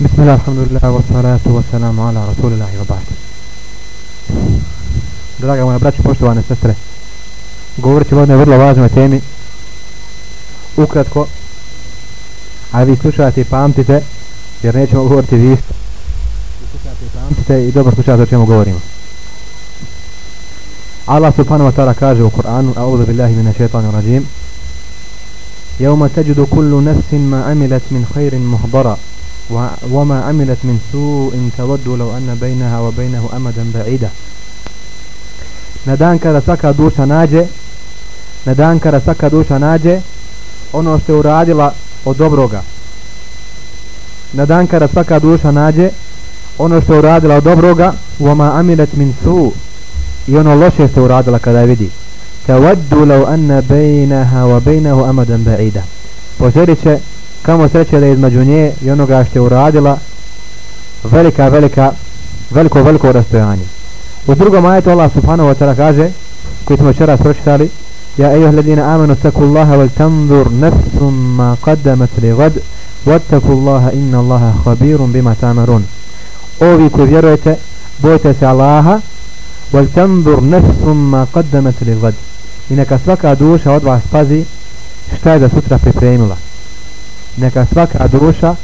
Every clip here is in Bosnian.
بسم الله الحمد لله والصلاة والسلام على رسول الله وبعد Draga moja braća, poštovane sestre, govorit ćemo o jednoj vrlo važnoj temi. Ukratko, a vi slušajte i pamtite, jer nećemo govoriti vi isto. Slušajte i pamtite i dobro slušajte o čemu govorimo. Allah subhanahu wa ta'ala kaže u Kur'anu, a'udhu billahi mina šeitanu rajim, يوم تجد كل نفس ما عملت من خير محضرا وما عملت من سوء تود لو أن بينها وبينه أمدا بعيدا na dan kada svaka duša nađe na dan kada svaka duša nađe ono što je uradila od dobroga na dan kada svaka duša nađe ono što je uradila od dobroga وما عملت من سوء i ono loše što je uradila kada je vidi tawaddu law anna bainaha wa bainahu amadan ba'ida poželit će kamo sreće da između nje i onoga što je uradila velika velika veliko veliko rastojanje. U drugom ajetu Allah subhanahu wa ta'ala kaže koji smo včera pročitali Ja ejuh ladina amanu taku Allaha wal tanzur nefsum ma qaddamat li gad vattaku Allaha inna Allaha khabirum bima tamarun Ovi koji vjerujete bojte se Allaha wal tanzur nefsum ma qaddamat li gad i neka svaka duša od vas pazi šta je za sutra pripremila neka svaka duša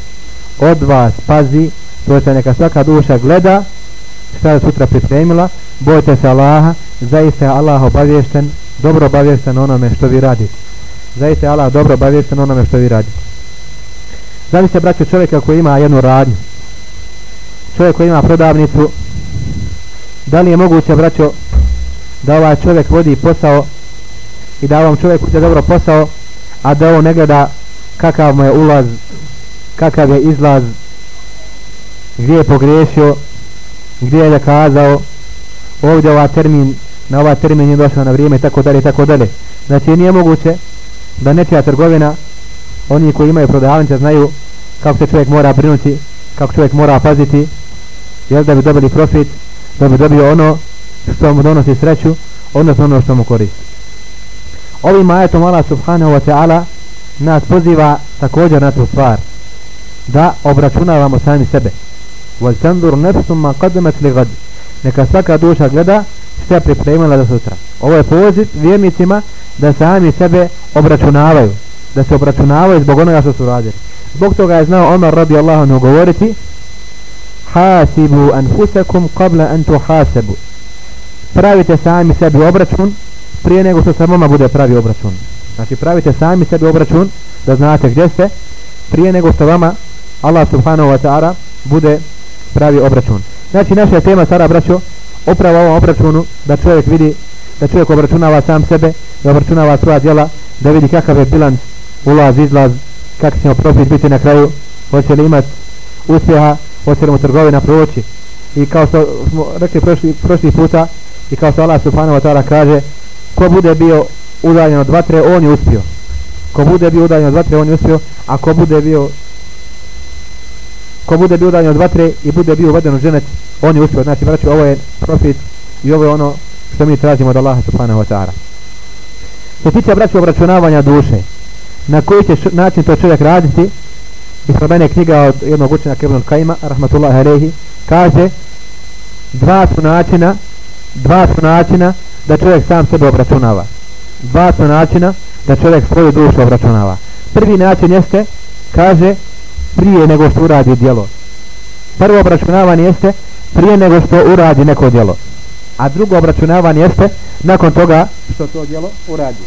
od vas pazi to je neka svaka duša gleda šta je sutra pripremila. Bojte se Allaha zaista je Allah obavješten dobro obavješten onome što vi radite. Zaista je Allah dobro obavješten onome što vi radite. Zamislite braćo čovjeka koji ima jednu radnju. Čovjek koji ima prodavnicu. Da li je moguće braćo da ovaj čovjek vodi posao i da ovom čovjeku će dobro posao a da on ne gleda kakav mu je ulaz kakav je izlaz gdje je pogriješio gdje je zakazao. Ovdje ova termin na ova termin je došao na vrijeme tako dalje tako dalje. Znači nije moguće da nečija trgovina oni koji imaju prodavnice znaju kako se čovjek mora brinuti kako čovjek mora paziti jel da bi dobili profit da bi dobio ono što mu donosi sreću odnosno ono što mu koristi. Ovim ajetom Allah subhanahu wa ta'ala nas poziva također na tu stvar da obračunavamo sami sebe. Wal tanzur nafsum ma qaddamat li neka svaka duša gleda šta je pripremila za sutra. Ovo je poziv vjernicima da sami sebe obračunavaju da se obračunavaju zbog onoga što su radili. Zbog toga je znao Omar radijallahu anhu govoriti hasibu anfusakum qabla an tuhasabu. Pravite sami sebi obračun prije nego što sa vama bude pravi obračun znači pravite sami sebi obračun da znate gdje ste prije nego što vama Allah subhanahu wa ta'ala bude pravi obračun. Znači naša tema sada braćo upravo ovom obračunu da čovjek vidi da čovjek obračunava sam sebe da obračunava svoja djela da vidi kakav je bilans ulaz, izlaz kakav će profit biti na kraju hoće li imat uspjeha hoće li mu trgovina proći. I kao što smo rekli prošli, prošli puta i kao što Allah subhanahu wa ta'ala kaže ko bude bio udaljen od vatre on je uspio. Ko bude bio udaljen od vatre on je uspio a ko bude bio ko bude bio udaljen od vatre i bude bio uveden u ženet on je uspio. Znači vraću ovo je profit i ovo je ono što mi tražimo od Allaha subhanahu wa ta'ala. Što tiče braću obračunavanja duše na koji će način to čovjek raditi ispred mene knjiga od jednog učenja Kevlon Kajima rahmatullahi alehi kaže dva su načina dva su načina da čovjek sam sebe obračunava dva su načina da čovjek svoju dušu obračunava. Prvi način jeste kaže prije nego što uradi djelo. Prvo obračunavanje jeste prije nego što uradi neko djelo. A drugo obračunavanje jeste nakon toga što to djelo uradi.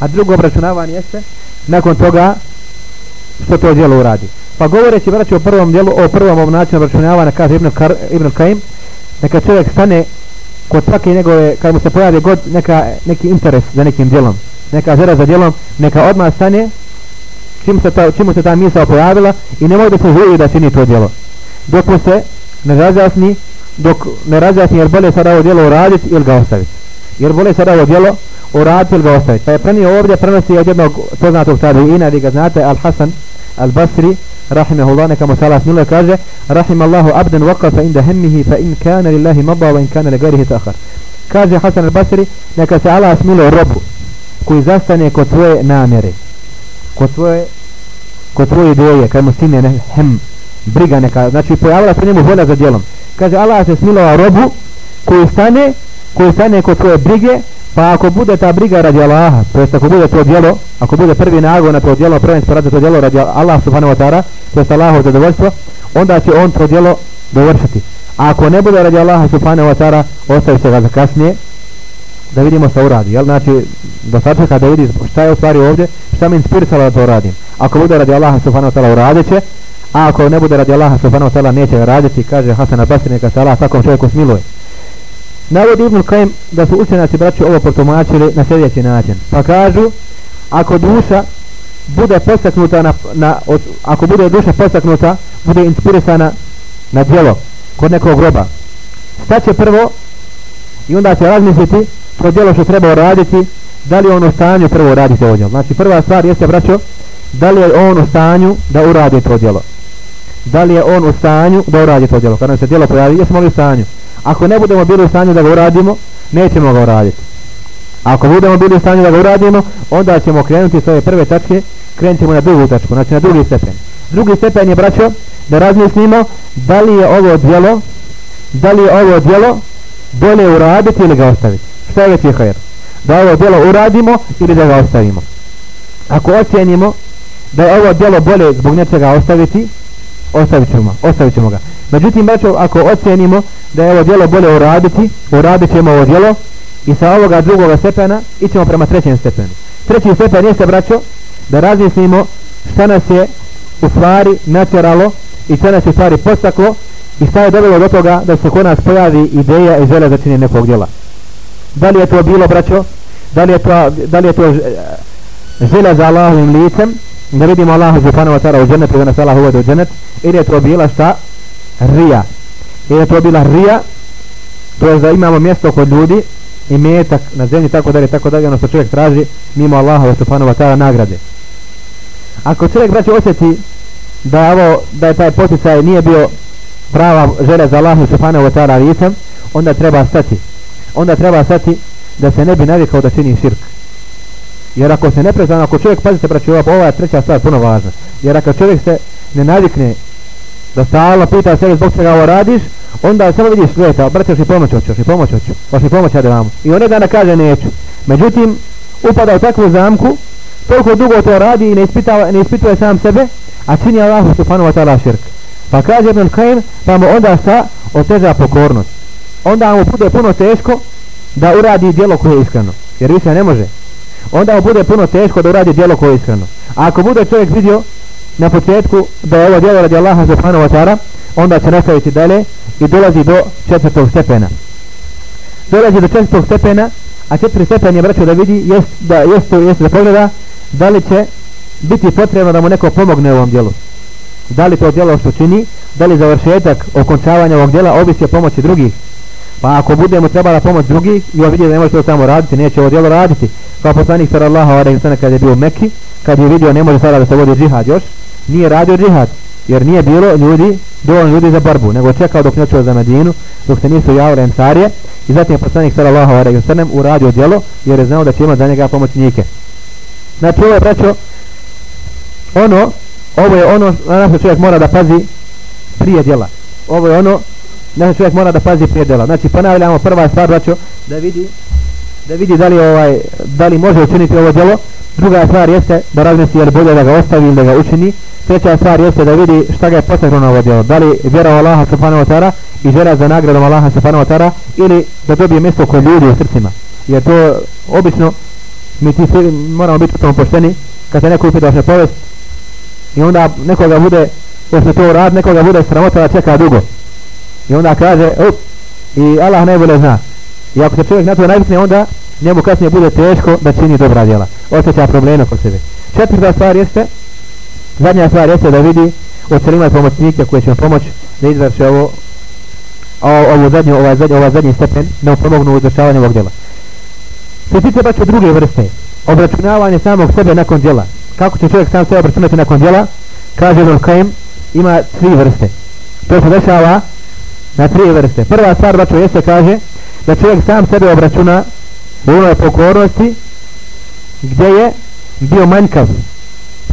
A drugo obračunavanje jeste nakon toga što to djelo uradi. Pa govoreći vraći o prvom djelu o prvom načinu obračunavanja kaže Ibn, Kar, Ibn Kajim, neka čovjek stane kod svake njegove, kad mu se pojavi god neka, neki interes za nekim djelom, neka žera za djelom, neka odmah stane čim se, ta, čim se ta misla pojavila i ne može da se želi da čini to djelo. Dok mu se ne razjasni, dok ne razjasni jer bolje sada ovo djelo uraditi ili ga ostaviti jer bole sada ovo djelo uraditi ili ga ostaviti. Pa je prenio ovdje, prenosi od jednog poznatog tada i ga znate, Al-Hasan Al-Basri, rahimahullah, neka mu se Allah smilio, kaže, rahimallahu abden vakafa inda hemmihi fa in kane lillahi mabba wa in kane li garihi sahar. Kaže Hasan Al-Basri, neka se Allah smilio robu koji zastane kod svoje namjere, kod svoje, kod svoje ideje, kad mu stine ne, hem, briga neka, znači pojavila se njemu volja za djelom. Kaže, Allah se smilio robu koji stane koji stane kod tvoje brige, pa ako bude ta briga radi Allaha, to jest ako bude to djelo, ako bude prvi nagon na to djelo, prvi radi to djelo radi Allah subhanahu wa ta'ala, to jest Allahov zadovoljstvo, onda će on to djelo dovršiti. A ako ne bude radi Allaha subhanahu wa ta'ala, ostavi se ga za kasnije, da vidimo šta uradi, jel? Znači, da sačeka da vidi šta je u stvari ovdje, šta mi inspirisalo da to radim. Ako bude radi Allaha subhanahu wa ta'ala uradit će, a ako ne bude radi Allaha subhanahu wa ta'ala neće raditi, kaže Hasan Basri, neka se Allah svakom čovjeku smiluje. Navodi Ibn Kajim da su učenjaci braći ovo protumačili na sljedeći način. Pa kažu, ako duša bude postaknuta na, na od, ako bude duša postaknuta, bude inspirisana na djelo kod nekog groba. Staće prvo i onda će razmisliti to djelo što treba raditi, da li on u stanju prvo raditi ovo djelo. Znači prva stvar jeste braćo, da li je on u stanju da uradi to djelo. Da li je on u stanju da uradi to djelo. Kada nam se djelo pojavi, jesmo li u stanju? Ako ne budemo bili u stanju da ga uradimo, nećemo ga uraditi. Ako budemo bili u stanju da ga uradimo, onda ćemo krenuti s ove prve tačke, krenut ćemo na drugu tačku, znači na drugi stepen. Drugi stepen je, braćo, da razmislimo da li je ovo djelo, da li je ovo djelo bolje uraditi ili ga ostaviti. Šta je veći hajer? Da ovo djelo uradimo ili da ga ostavimo. Ako ocjenimo da je ovo djelo bolje zbog nečega ostaviti, ostavit ćemo, ostavit ćemo ga. Međutim, braćo, ako ocjenimo da je ovo djelo bolje uraditi, uradit ćemo ovo djelo i sa ovoga drugoga stepena ićemo prema trećem stepenu. Treći stepen jeste, braćo, da razmislimo šta nas je u stvari natjeralo i šta nas je u stvari postaklo i šta je dobilo do toga da se kod nas pojavi ideja i žele za činjenje nekog djela. Da li je to bilo, braćo, da li je to, da li je to žele za Allahovim licem, da vidimo Allaha subhanahu wa ta'ala u džennetu, da nas Allah uvode u džennet, ili je to bila šta? Rija. Ili je to bila rija, to je da imamo mjesto kod ljudi, i metak na zemlji, tako dalje, tako dalje, ono što čovjek traži, mimo Allaha subhanahu wa ta'ala nagrade. Ako čovjek, braći, osjeti da, ovo, da je taj poticaj nije bio prava želja za Allahu subhanahu wa ta'ala licem, onda treba stati. Onda treba stati da se ne bi navikao da čini širk. Jer ako se ne prezano, ako čovjek, pazite braći, ova, ova je treća stvar puno važna. Jer ako čovjek se ne navikne da stalno pita sebe zbog čega ovo radiš, onda samo vidiš sveta, braći, još i pomoć hoću, još i pomoć hoću, još i pomoć hajde vamo. I on dana kaže neću. Međutim, upada u takvu zamku, toliko dugo to radi i ne, ispitava, ne ispituje sam sebe, a čini Allahu subhanahu wa ta'ala širk. Pa kaže Ibn Kajim, pa mu onda šta? oteža pokornost. Onda mu bude puno teško da uradi djelo koje je iskreno. Jer više ne može onda mu bude puno teško da uradi djelo koje je iskreno. A ako bude čovjek vidio na početku da je ovo djelo radi Allaha subhanahu wa ta'ala, onda će nastaviti dalje i dolazi do četvrtog stepena. Dolazi do četvrtog stepena, a četiri stepen je braćo da vidi, jest da, jest, jest da pogleda da li će biti potrebno da mu neko pomogne u ovom djelu. Da li to djelo što čini, da li završetak okončavanja ovog djela ovisi o pomoći drugih. Pa ako budemo trebala pomoć drugih i on vidio da ne može to samo raditi, neće ovo djelo raditi. Kao poslanik sallallahu alaihi sallam kada je bio u Mekki, kad je vidio ne može sada da se vodi džihad još, nije radio džihad, jer nije bilo ljudi, dovoljno ljudi za borbu, nego čekao dok nećeo za Medinu, dok se nisu javile ensarije, i zatim je poslanik sallallahu alaihi sallam uradio djelo, jer je znao da će imati za njega pomoćnike. Znači ovo je braćo, ono, ovo je ono na što čovjek mora da pazi prije djela. Ovo je ono Znači čovjek mora da pazi prije djela. Znači ponavljamo prva stvar braćo, da vidi da vidi da li ovaj da li može učiniti ovo djelo. Druga stvar jeste da razmisli je bolje da ga ostavi ili da ga učini. Treća stvar jeste da vidi šta ga je potaknuo na ovo djelo. Da li vjera u Allaha subhanahu wa ta'ala i želja za nagradom Allaha subhanahu wa ta'ala ili da dobije mjesto kod ljudi u srcima. Jer to obično mi ti svi moramo biti u tom pošteni. Kad se neko upita se povest i onda nekoga bude posle to rad nekoga bude sramota da čeka dugo i onda kaže op, i Allah najbolje zna I ako se čovjek na to navikne, onda njemu kasnije bude teško da čini dobra djela. Osjeća probleme kod sebe. Četvrta stvar jeste, zadnja stvar jeste da vidi od ima pomoćnike koje će pomoć da izvrše ovo ovo zadnje, ovaj zadnji, ovaj zadnji stepen da mu pomognu u izvršavanju ovog djela. Se tiče baš druge vrste, obračunavanje samog sebe nakon djela. Kako će čovjek sam sebe obračunati nakon djela? Kaže Ibn Qaim, ima tri vrste. To se dešava na tri vrste. Prva stvar, braćo, jeste, kaže, da čovjek sam sebe obračuna u onoj pokornosti gdje je bio manjkav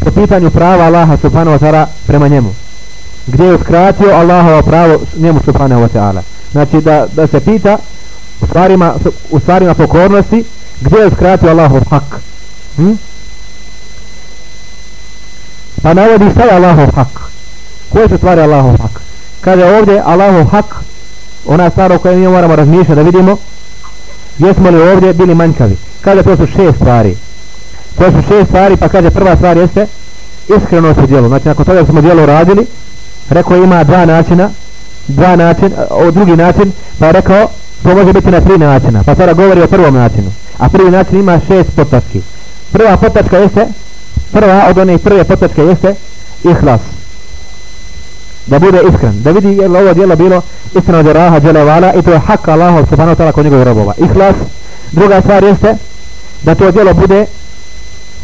po pitanju prava Allaha subhanahu wa ta'ala prema njemu. Gdje je uskratio Allahova pravo njemu subhanahu wa ta'ala. Znači da, da se pita u stvarima, u stvarima pokornosti gdje je uskratio Allahov hak? Hm? pa navodi šta je Allahov hak? Koje su stvari Allahov hak? Kaže ovdje Allahu hak ona stvar o kojoj mi moramo razmišljati da vidimo jesmo li ovdje bili manjkavi. Kaže to su šest stvari. To su šest stvari pa kaže prva stvar jeste iskrenost u djelu. Znači nakon toga smo djelo radili rekao ima dva načina dva način, o drugi način pa je rekao to može biti na tri načina pa sada govori o prvom načinu. A prvi način ima šest potački. Prva potačka jeste prva od one prve potačke jeste ihlas da bude iskren da vidi je li ovo djelo bilo iskreno od raha dželevala i to je hak Allah subhanahu ta'ala kod njegovih robova ihlas druga stvar jeste da to djelo bude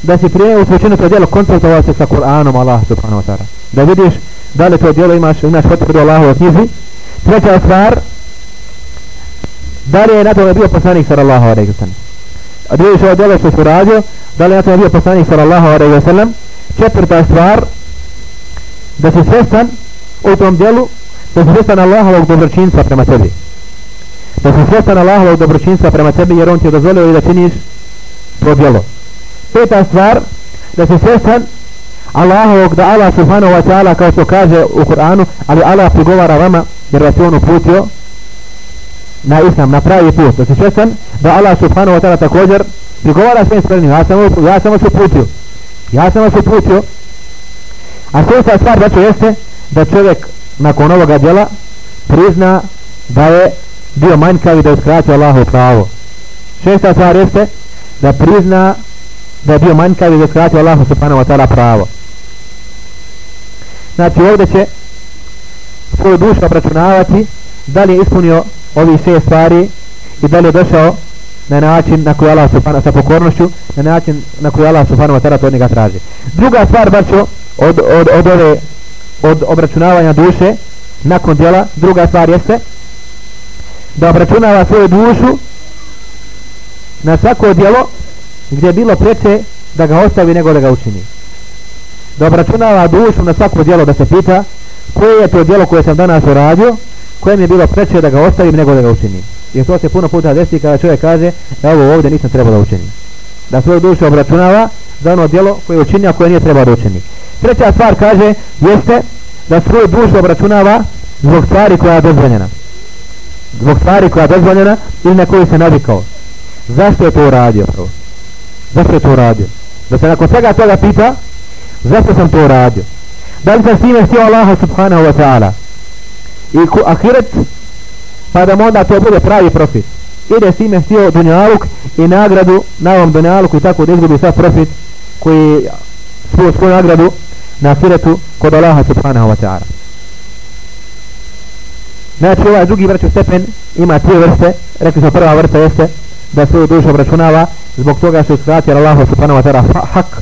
da si prije u slučinu to djelo konsultovao se sa Kur'anom Allah subhanahu ta'ala da vidiš da li to djelo imaš imaš potvrdu Allahu u knjizi treća stvar da li je na tome bio poslanik sallallahu alaihi wa sallam da vidiš ovo djelo što su radio da li je na tome bio poslanik sallallahu alaihi wa sallam četvrta stvar da si svestan u tom djelu da si svjestan Allahovog dobročinstva prema tebi. Da si svjestan Allahovog dobročinstva prema tebi jer on ti je dozvolio i da činiš to djelo. Peta stvar da si svjestan Allahovog da Allah subhanahu wa ta'ala kao što kaže u Kur'anu ali Allah prigovara vama jer vas je on uputio na islam, na pravi put. Da si svjestan da Allah subhanahu wa ta'ala također prigovara svojim spremnim. Ja sam, ja sam vas uputio. Ja sam vas uputio. A sveta stvar da će jeste da čovjek nakon ovoga djela prizna da je bio manjkav i da je skratio Allahu pravo. Šesta stvar jeste da prizna da je bio manjkav i da je skratio Allahu subhanahu wa ta'ala pravo. Znači ovdje će svoju dušu obračunavati da li je ispunio ovi šest stvari i da li je došao na način na koji Allah subhanahu sa pokornošću na način na koji Allah subhanahu wa ta'ala to od njega traži. Druga stvar baš od, od, od ove od obračunavanja duše nakon djela. Druga stvar jeste da obračunava svoju dušu na svako djelo gdje je bilo preče da ga ostavi nego da ga učini. Da obračunava dušu na svako djelo da se pita koje je to djelo koje sam danas uradio koje mi je bilo preče da ga ostavim nego da ga učinim. Jer to se puno puta desi kada čovjek kaže da ovo ovdje nisam trebao da učinim da svoju dušu obračunava za ono djelo koje je učinio koje nije trebao da učini. Treća stvar kaže jeste da svoju dušu obračunava zbog stvari koja je dozvoljena. Zbog stvari koja je dozvoljena ili na koju se navikao. Zašto je to uradio prvo? Zašto je to uradio? Da se nakon svega toga pita zašto sam to uradio? Da li sam s time htio Allaha subhanahu wa ta'ala? I ahiret pa da onda to bude pravi profit ide s time htio dunjaluk i nagradu na ovom dunjaluku i tako da izgubi sad profit koji svoju svoju nagradu na ahiretu kod Allaha subhanahu wa ta'ala. Znači ovaj drugi vrću stepen ima tri vrste. Rekli smo prva vrsta jeste da svoju dušu obračunava zbog toga što je skratio Allahu subhanahu wa ta'ala hak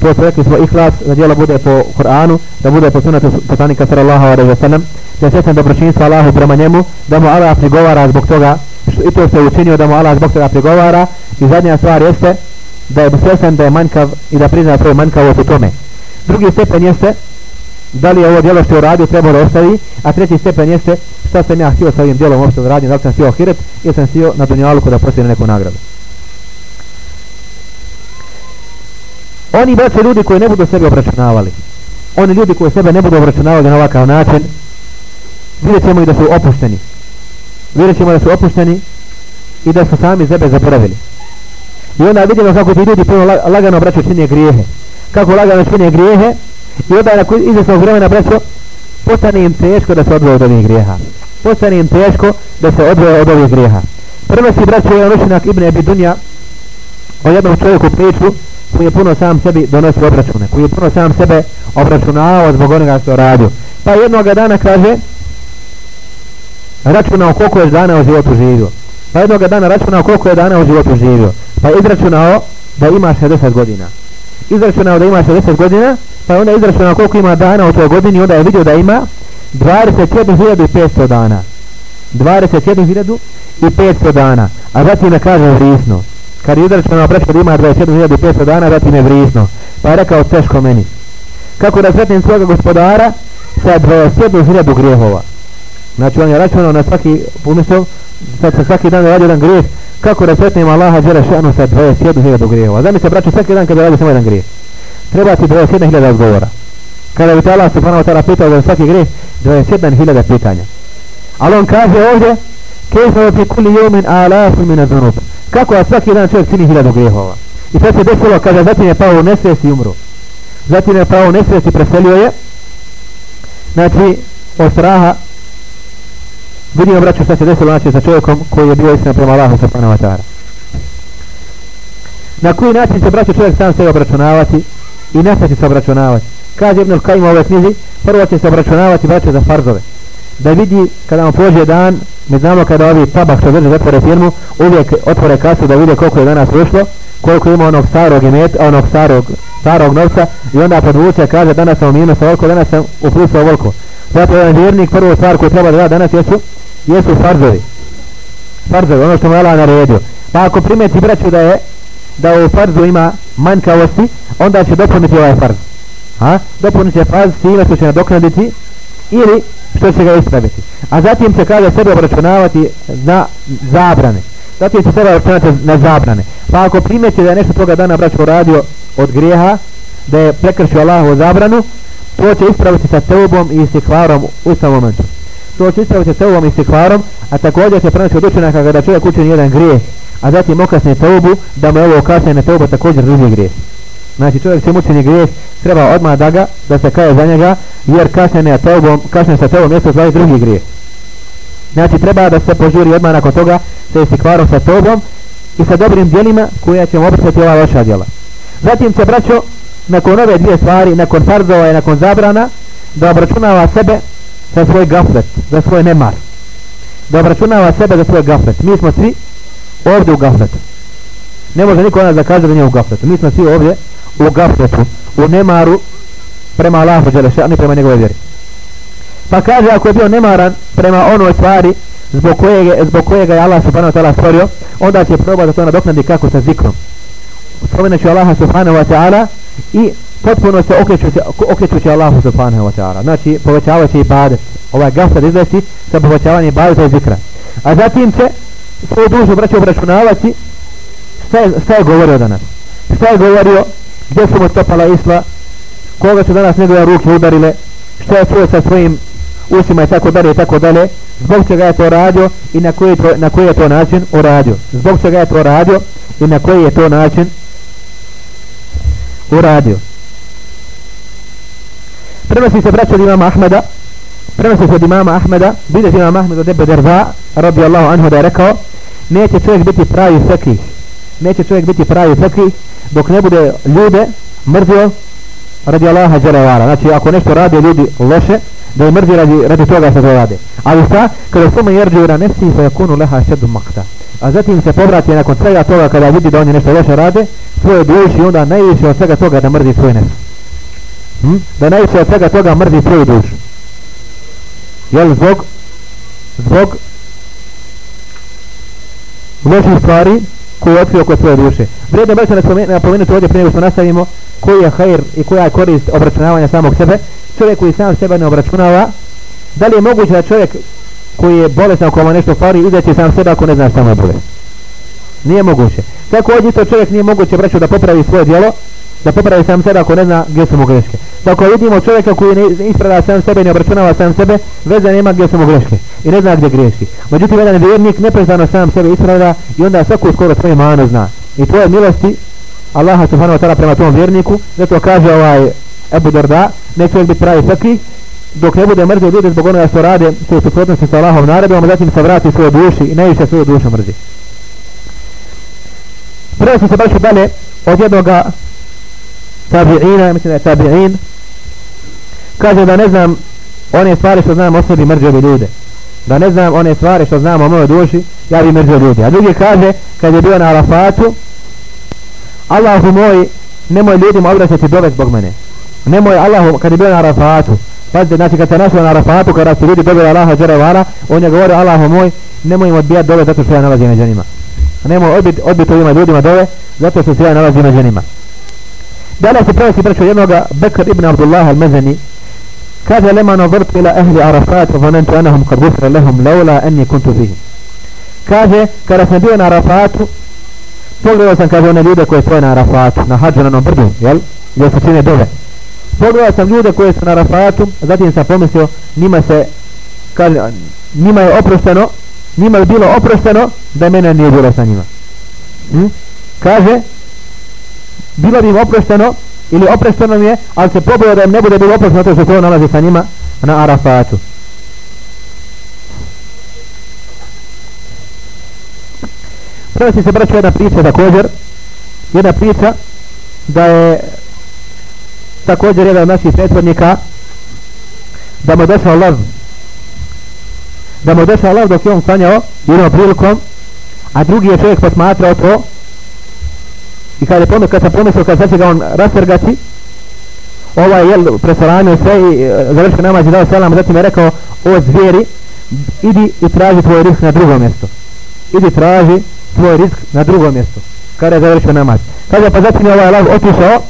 to su rekli smo ihlas da djelo bude po Koranu da bude po sunatu poslanika sallallahu alaihi wa sallam da sjećam dobročinstva Allahu prema njemu da mu Allah prigovara zbog toga što i to se učinio da mu Allah zbog toga prigovara. I zadnja stvar jeste da je svjestan da je manjkav i da prizna svoju manjkavost u tome. Drugi stepen jeste da li je ovo djelo što je uradio trebao da ostavi a treći stepen jeste šta sam ja htio sa ovim djelom uopšte da radim da li sam htio hiret ili sam htio na dunjalu da prosim neku nagradu. Oni braće ljudi koji ne budu sebe obračunavali. Oni ljudi koji sebe ne budu obračunavali na ovakav način vidjet ćemo i da su opušteni. Vidjet ćemo da su opušteni i da su sami sebe zaboravili. I onda vidimo kako ti ljudi puno lagano braćo čine grijehe. Kako lagano čine grijehe i onda na izvjesnog vremena braćo postane im teško da se odvoje od ovih grijeha. Postane im teško da se odvoje od ovih grijeha. Prenosi braćo jedan učinak Ibn Abi Dunja o jednom čovjeku priču koji je puno sam sebi donosio obračune, koji je puno sam sebe obračunao zbog onoga što radio. Pa jednog dana kaže, računao koliko je dana u životu živio. Pa jednog dana računao koliko je dana u životu živio. Pa izračunao da ima 60 godina. Izračunao da ima 60 godina, pa onda izračunao koliko ima dana u toj godini, onda je vidio da ima 21.500 dana. 21.500 dana. A zatim me kaže vrisno kad je izračeno braćo da ima 27.500 dana da ti me vrisno pa je rekao teško meni. Kako da sretnem svoga gospodara sa 27.000 grijehova? Znači on je računao na svaki umjesto sad se svaki dan radi jedan grijeh. Kako da sretnem Allaha džera šanu sa 21.000 grijehova? Zami se braću svaki dan kada radi samo jedan grijeh. Treba ti 21.000 odgovora. Kada bi te Allah subhanahu wa ta'ala pitao za svaki grijeh 21.000 pitanja. Ali on kaže ovdje kejfa fi kulli yawmin alafu min adh-dhunub kako a svaki dan čovjek čini hiljadu grijehova i to se desilo kada zatim je pao u nesvijest i umro. Zatim je pao u nesvijest i preselio je. Znači od straha vidimo braću šta se desilo znači sa čovjekom koji je bio istina prema Allahu subhanahu wa ta'ala. Na koji način će braću čovjek sam se obračunavati i nestati se obračunavati? Kaže Ibn Al-Qaim u ovoj knjizi prvo će se obračunavati braću za farzove da vidi kada mu prođe dan mi znamo kada ovi tabak što drže zatvore firmu uvijek otvore kasu da vide koliko je danas ušlo koliko ima onog starog imet, onog starog, starog novca i onda podvuče kaže danas sam u minus ovoliko, danas sam u plusu ovoliko. Zato je vjernik prvo stvar koju treba da da danas jesu jesu farzovi. Farzovi, ono što mu je Allah naredio. Pa ako primeti braću da je da u farzu ima manjkavosti onda će dopuniti ovaj farz. Ha? dopuniti je farz s time što će nadoknaditi ili što će ga ispraviti. A zatim se kaže sebe obračunavati na zabrane. Zatim se sebe obračunavati na zabrane. Pa ako primeti da je nešto toga dana braćko radio od grijeha, da je prekršio Allahovu zabranu, to će ispraviti sa teubom i istikvarom u istom momentu. To će ispraviti sa teubom i istikvarom, a također se prenosi od učenaka kada čovjek učini jedan grijeh, a zatim okasne teubu, da mu je ovo okasne teubu također drugi grijeh. Znači čovjek se mučini grijeh, treba odmah da ga, da se kaje za njega, jer kasnije tobom, kasnije sa tobom mjesto zvaje drugi grijeh. Znači treba da se požuri odmah nakon toga sa istikvarom sa tobom i sa dobrim djelima koja će mu obrisati ova loša djela. Zatim će braćo, nakon ove dvije stvari, nakon farzova i nakon zabrana, da obračunava sebe za svoj gaflet, za svoj nemar. Da obračunava sebe za svoj gaflet. Mi smo svi ovdje u gafletu. Ne može niko nas da kaže da nije u gafletu. Mi smo svi ovdje u gafletu, u nemaru prema Allahu Đelešanu a prema njegove vjeri. Pa kaže, ako je bio nemaran prema onoj stvari zbog kojega, zbog kojega je Allah subhanahu wa ta'ala stvorio, onda će probati da to nadoknadi kako sa zikrom. Spomenući Allaha subhanahu wa ta'ala i potpuno se okrećući, okrećući Allahu subhanahu wa ta'ala. Znači, povećavajući ibadet. Ovaj gaflet izvesti sa povećavanjem ibadeta i zikra. A zatim će svoju dušu braću obračunavati šta je, šta je govorio danas. Šta je govorio gdje su mu stopala isla, koga su danas njegove ruke udarile, što je čuo sa svojim usima i tako dalje i tako dalje, zbog čega je to radio i na koji, to, na koji je to način uradio. Zbog čega je to radio i na koji je to način uradio. Prenosi se braća od imama Ahmeda, prenosi se od imama Ahmeda, vidjet imama Ahmeda od Ebe Derza, radijallahu anhu da je rekao, neće čovjek biti pravi fekih, neće čovjek biti pravi fekih, dok ne bude ljude mrzio radi Allaha dželevara. Znači ako nešto radi ljudi loše, da je mrzi radi, radi toga što to rade. Ali šta? Kada sume jerđu ura nefsi, fa jakunu leha šedu makta. A zatim se povrati nakon svega toga kada vidi da oni nešto loše rade, svoje duši onda najviše od svega toga da mrzi svoj nefs. Hm? Da najviše od svega toga mrzi svoju dušu. Jel zbog zbog loših stvari koju otkrio kod svoje duše. Vrijedno je se napomenuti ovdje prije nego što nastavimo koji je hajr i koja je korist obračunavanja samog sebe. Čovjek koji sam sebe ne obračunava, da li je moguće da čovjek koji je bolestan ako nešto fari izaći sam sebe ako ne zna samo je bolest? Nije moguće. Tako ovdje isto čovjek nije moguće braću da popravi svoje djelo, da popravi sam sebe ako ne zna gdje su mu greške. Tako vidimo čovjeka koji ne ispravlja sam sebe i ne obračunava sam sebe, veze nema gdje su mu greške i ne zna gdje greši. Međutim, jedan vjernik neprestano sam sebe ispravlja i onda svaku skoro svoje manu zna. I tvoje milosti Allaha subhanahu wa ta'ala prema tom vjerniku, zato kaže ovaj Ebu Darda, ne čovjek biti pravi fakih, dok ne bude mrzio ljude zbog onoga što rade, što su protnosti sa Allahom naredbom, zatim se vrati svoje duši i najviše svoju dušu mrzi. Prvo se baš dalje od jednoga tabi'ina, mislim da je tabi'in, kaže da ne znam one stvari što znam o sebi mrzio bi ljude. Da ne znam one stvari što znam o mojoj duši, ja bi mrzio ljudi. A drugi kaže, kad je bio na Arafatu, Allahu moj, nemoj ljudima obraćati dove zbog mene. Nemoj Allahu, kad je bio na Arafatu, pazite, znači kad se našao na Arafatu, kada su ljudi dobili Allaha Đerevara, on je govorio, Allahu moj, nemoj im odbijati dove zato što ja nalazim među njima. Nemoj odbiti odbit ovima ljudima dove zato što se ja nalazim među njima. قال أخي براسي براسي ينوغا بكر ابن عبد الله المزني. كذا لما نظرت إلى أهل عرفات وظننت أنهم قد غفر لهم لولا أني كنت فيهم. كذا كرس نبينا عرفات. فوق رواسا كذا نبيدا كويسوين عرفات. نحاجنا نبردهم يل؟ يوسسين دوغا فوق رواسا نبيدا كويسوين عرفات. ذاتي إنسا فومسيو نيما س كال... نيما يأبرستانو نيما يبيلو أبرستانو دمينا نيبولا سانيما كذا bilo bi im oprošteno ili oprošteno mi je ali se pobojao da im ne bude bilo oprošteno to što se on nalazi sa njima na Arafatu. Prenosi se braću jedna priča također. Jedna priča da je također jedan od naših pretvodnika da mu došao lav. Da mu došao lav dok je on klanjao jednom prilikom a drugi je čovjek posmatrao to i kad je pomislio, kad sam pomislio kad sad će ga on rasvrgati ovaj je presoranio sve i e, završio namaz i dao selam zatim je rekao o zvijeri idi i traži tvoj risk na drugo mjesto. idi traži tvoj risk na drugo mjesto. kada je završio namaz kada pa zatim je ovaj lav otišao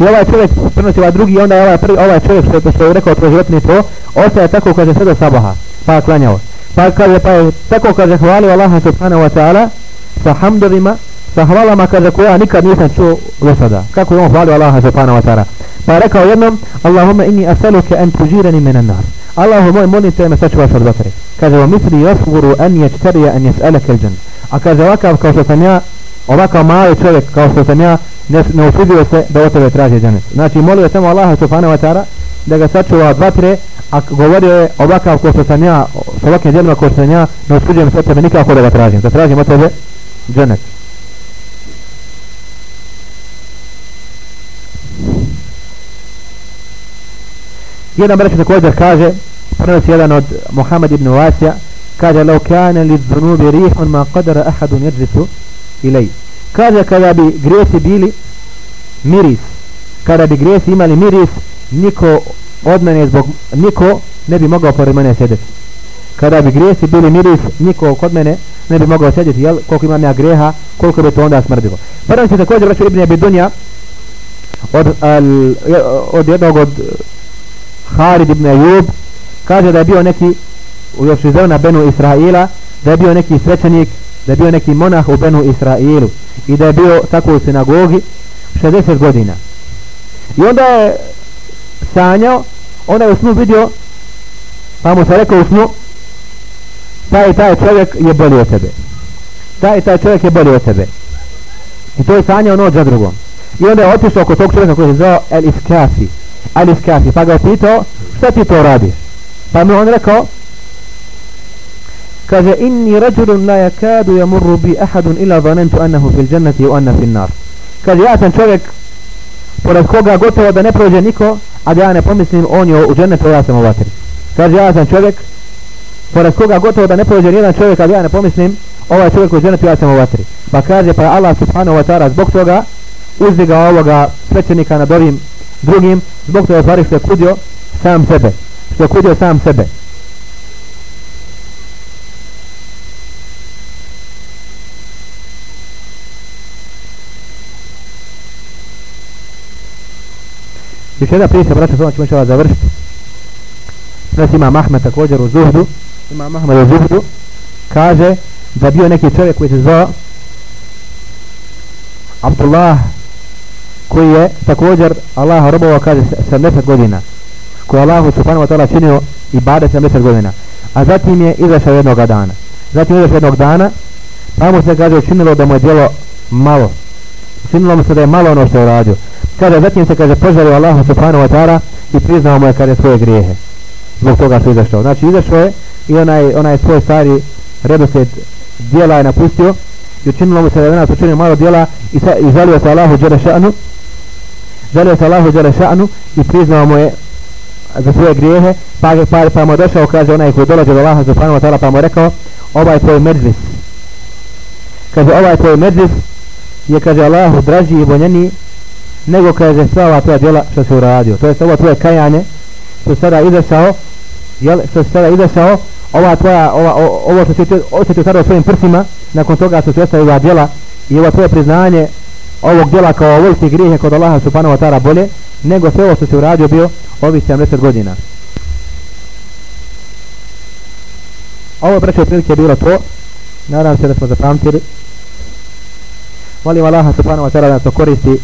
i ovaj čovjek prenosi ovaj drugi onda je ovaj, prvi, ovaj čovjek što, što je rekao to životni to ostaje tako kaže sve do sabaha pa klanjao je tako kaže hvalio Allaha subhanahu wa ta'ala sa hamdovima sa hvalama kaže koja nikad nisam čuo do sada kako je on hvalio Allaha subhanahu wa ta'ala pa je rekao jednom Allahumma inni asaluke an tužirani menan nar Allahu moj molim te me sačuvaš od vatre kaže wa misli yasguru an yajtarija an yas'alaka aljan a kaže ovakav kao što sam ja ovakav mali čovjek kao što sam ja ne, ne usudio se da od tebe traži dženet znači molio samo Allaha subhanahu wa ta'ala da ga sačuva od vatre a govorio je ovakav kao što sam ja s ovakvim djelima kao što sam ja ne osuđujem se od tebe nikako da ga tražim. Da tražim od tebe dženet jedan braća također kaže prenosi jedan od Muhammed ibn Vasija kaže lau kane li zunubi rihun ma qadara ahadun jeđisu ilaj kaže kada bi grijesi bili miris kada bi grijesi imali miris niko od mene zbog niko ne bi mogao pored mene sjedeti kada bi grijesi bili miris niko kod mene ne bi mogao sjediti jel? Koliko imam ja greha koliko bi to onda smrdilo. Prvo se također vraću Ibn Abidunja od, al, od jednog od eh, Harid ibn Ayub. Kaže da je bio neki još iz na Benu Israila da je bio neki svećenik da je bio neki monah u Benu Israilu i da je bio tako u sinagogi 60 godina. I onda je sanjao onda je u snu vidio pa mu se rekao u snu taj taj čovjek je bolji od tebe taj taj čovjek je bolji od tebe i to je sanjao noć za drugom i onda je otišao oko tog čovjeka koji je zvao El Iskafi El Iskafi pa ga je pitao šta ti to radiš pa mu on rekao kaže inni rajulun la yakadu yamurru bi ahadun illa dhanantu annahu fil jannati wa anna fil nar kaže ja sam čovjek pored koga gotovo da ne prođe niko a da ja ne pomislim on je u džennetu ja sam u vatri kaže ja sam čovjek pored koga gotovo da ne prođe nijedan čovjek ali ja ne pomislim ovaj čovjek u džennetu ja sam u vatri. Pa kaže pa Allah subhanahu wa ta'ala zbog toga uzdigao ovoga svećenika nad ovim drugim zbog toga stvari što je kudio sam sebe što je kudio sam sebe. Još jedna priča, braća, samo ćemo još završiti. Nas ima Mahmed također u Zuhdu, ima Mahmed u kaže da bio neki čovjek koji se zvao Abdullah, koji je također Allah robovao, kaže, 70 godina, koji je Allah subhanahu wa ta'ala činio i bade 70 godina. A zatim je izašao jednog dana. Zatim je izašao jednog dana, pa mu se kaže učinilo da mu je djelo malo. Učinilo mu se da je malo ono što je radio kada zatim se kaže požalio Allahu subhanahu wa ta'ala i priznao mu je kaže svoje grijehe zbog toga što je izašao znači izašao je i onaj, onaj svoj stari redosled dijela je napustio i učinilo mu se da danas učinio malo dijela i, sa, i žalio se Allahu Đerešanu žalio se Allahu Đerešanu i priznao mu je za svoje grijehe pa, pa, pa mu je došao kaže onaj koji dolazi do Allaha subhanahu wa ta'ala pa mu je rekao ovaj tvoj medžlis. Kaže ovaj tvoj medžlis je kaže Allahu draži i voljeniji nego kaže sva ova tvoja djela što se uradio. To je ovo tvoje kajanje što se sada izašao jel, što se sada izašao ova tvoja ova, o, ovo što ti osjetio sada u svojim prsima nakon toga što se ostaje ova djela i ovo tvoje priznanje ovog djela kao ovoljki grijehe kod Allaha subhanahu wa ta'ala bolje nego sve ovo što se uradio bio ovih 70 godina. Ovo preče prilike bilo to. Nadam se da smo zapamtili. Molim Allaha subhanahu wa ta'ala da to koristi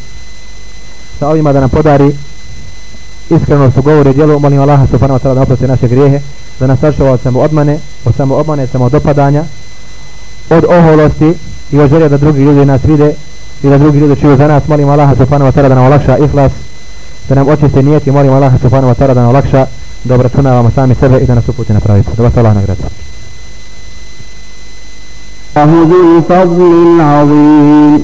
sa ovima da nam podari iskreno su govori djelu molim Allaha subhanahu wa ta'ala da oprosti naše grijehe da nas sačuva od samo odmane od samo obmane, samo dopadanja od oholosti i od želje da drugi ljudi nas vide i da drugi ljudi čuju za nas molim Allaha subhanahu wa ta'ala da nam olakša ihlas da nam očiste nijeti molim Allaha subhanahu wa ta'ala da nam olakša da obračunavamo sami sebe i da nas uputi na pravi put da vas Allah nagrada ذو الفضل العظيم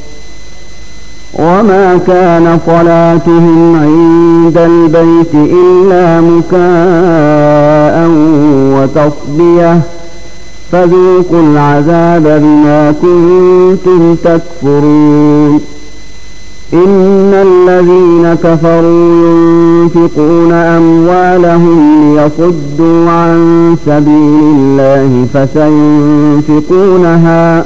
وما كان صلاتهم عند البيت إلا مكاء وتصبية فذوقوا العذاب بما كنتم تكفرون إن الذين كفروا ينفقون أموالهم ليصدوا عن سبيل الله فسينفقونها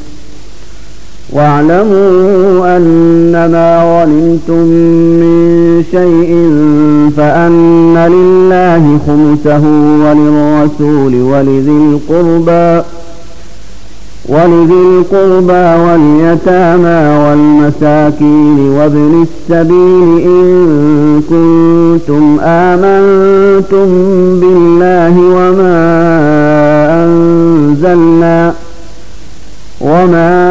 واعلموا أنما غنمتم من شيء فأن لله خمسه وللرسول ولذي القربى ولذي القربى واليتامى والمساكين وابن السبيل إن كنتم آمنتم بالله وما أنزلنا وما أنزلنا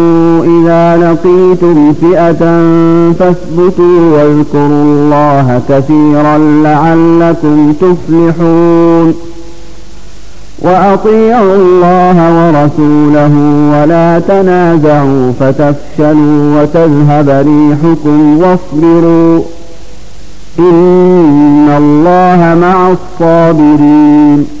لقيتم فئة فاثبتوا واذكروا الله كثيرا لعلكم تفلحون. وأطيعوا الله ورسوله ولا تنازعوا فتفشلوا وتذهب ريحكم واصبروا. إن الله مع الصابرين.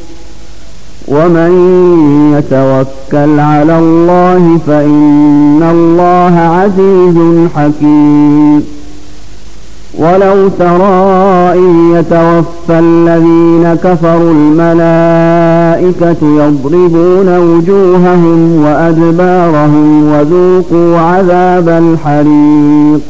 ومن يتوكل على الله فإن الله عزيز حكيم. ولو ترى إن يتوفى الذين كفروا الملائكة يضربون وجوههم وأدبارهم وذوقوا عذاب الحريق.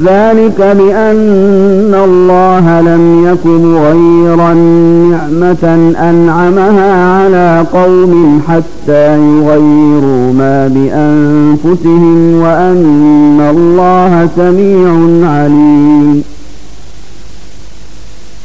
ذلك بأن الله لم يكن غير نعمة أنعمها على قوم حتى يغيروا ما بأنفسهم وأن الله سميع عليم.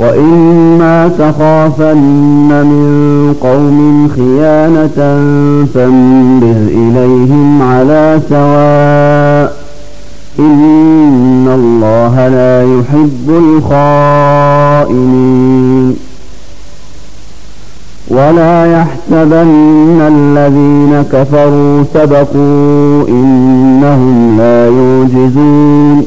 وإما تخافن من قوم خيانة فانبه إليهم على سواء إن الله لا يحب الخائنين ولا يحسبن الذين كفروا سبقوا إنهم لا يوجزون